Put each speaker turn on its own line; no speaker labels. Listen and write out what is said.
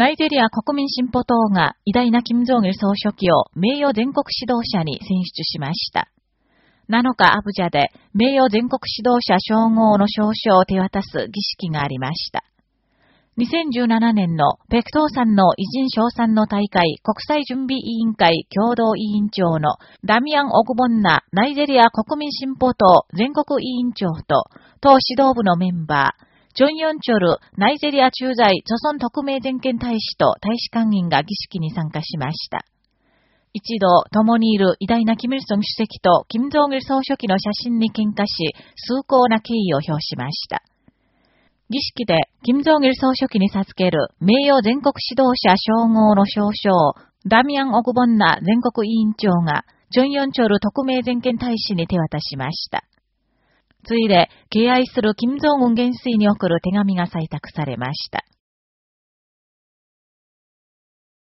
ナイジェリア国民進歩党が偉大な金正義総書記を名誉全国指導者に選出しました。7日アブジャで名誉全国指導者称号の証書を手渡す儀式がありました。2017年のペクトーさんの偉人賞賛の大会国際準備委員会共同委員長のダミアン・オグボンナナイジェリア国民進歩党全国委員長と党指導部のメンバー、ジョン・ヨンチョル、ナイジェリア駐在、著村特命全権大使と大使館員が儀式に参加しました。一度、共にいる偉大なキム・イルソン主席とキム・ジョン・イル総書記の写真に喧嘩し、崇高な敬意を表しました。儀式で、キム・ジョン・イル総書記に授ける名誉全国指導者称号の称章を、ダミアン・オグボンナ全国委員長が、ジョン・ヨンチョル特命全権大使に手渡しました。ついで、敬愛する金正恩元帥に送る手紙が採択されました。